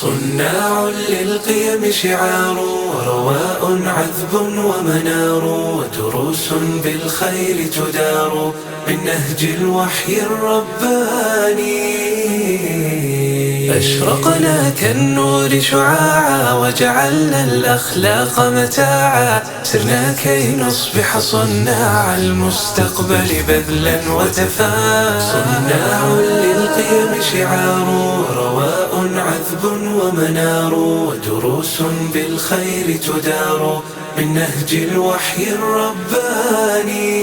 صناع للقيم شعار ورواء عذب ومنار ودروس بالخير تدار من نهج الوحي الرباني. أشرقنا كالنور شعاعا وجعلنا الأخلاق متاعا. سرنا كي نصبح صناع المستقبل بذلا وتفاعا صناع للقيم شعار رواء عذب ومنار ودروس بالخير تدار من نهج الوحي الرباني.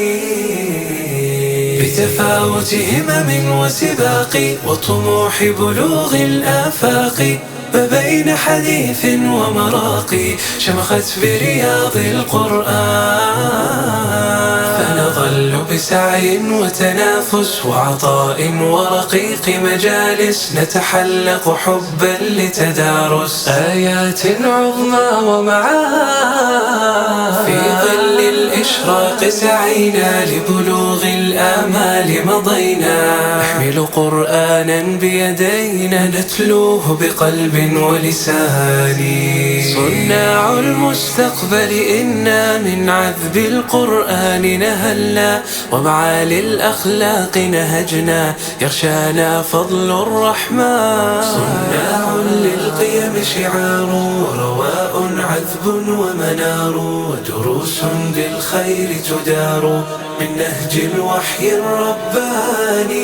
بتفاوت همم وسباق وطموح بلوغ الآفاق ما بين حديث ومراقي شمخت برياض القرآن. بسعي وتنافس وعطاء ورقيق مجالس نتحلق حبا لتدارس. آيات عظمى ظل الإشراق سعينا لبلوغ الآمال مضينا. نحمل قرآنا بيدينا نتلوه بقلب ولسان. صناع المستقبل إنا من عذب القرآن نهلنا ومعالي الأخلاق نهجنا. يغشانا فضل الرحمن. صناع للقيم شعار رواء عذب ومنار ودروس بالخير تدار من نهج الوحي الرباني.